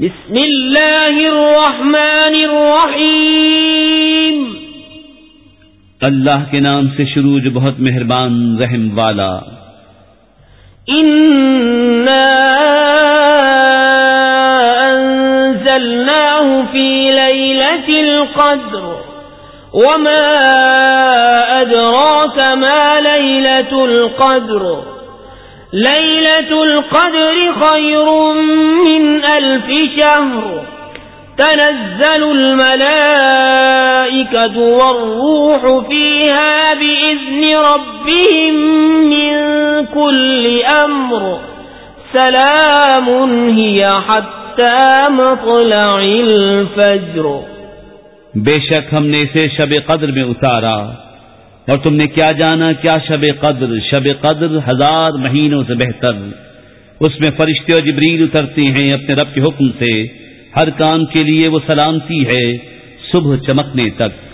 بسم اللہ الرحمن الرحیم۔ اللہ کے نام سے شروع جو بہت مہربان رحم والا۔ انزلناه في ليلة القدر۔ وما أدراك ما ليلة القدر۔ ليلة القدر خير من ألف شهر تنزل الملائكة والروح فيها بإذن ربهم من كل أمر. سلام هي حتى مطلع الفجر. بے شک ہم نے اسے شب قدر میں اتارا اور تم نے کیا جانا کیا شب قدر؟ شب قدر ہزار مہینوں سے بہتر۔ اس میں فرشتے اور جبریل اترتے ہیں اپنے رب کے حکم سے۔ ہر کام کے لیے وہ سلامتی ہے، صبح چمکنے تک۔